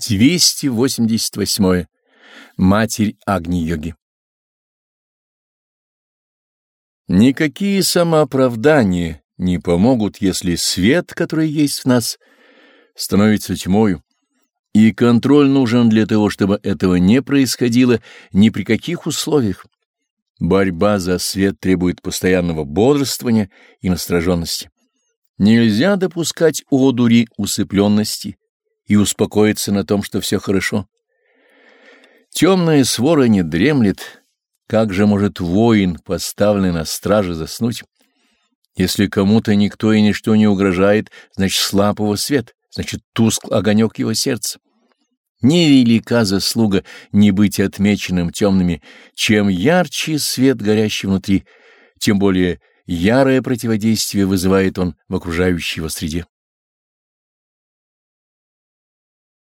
288. Матерь Агни-йоги Никакие самооправдания не помогут, если свет, который есть в нас, становится тьмою, и контроль нужен для того, чтобы этого не происходило ни при каких условиях. Борьба за свет требует постоянного бодрствования и настороженности. Нельзя допускать одури усыпленности и успокоиться на том, что все хорошо. Темная свора не дремлет. Как же может воин, поставленный на страже, заснуть? Если кому-то никто и ничто не угрожает, значит слаб его свет, значит тускл огонек его сердца. Невелика заслуга не быть отмеченным темными. Чем ярче свет, горящий внутри, тем более ярое противодействие вызывает он в окружающей его среде.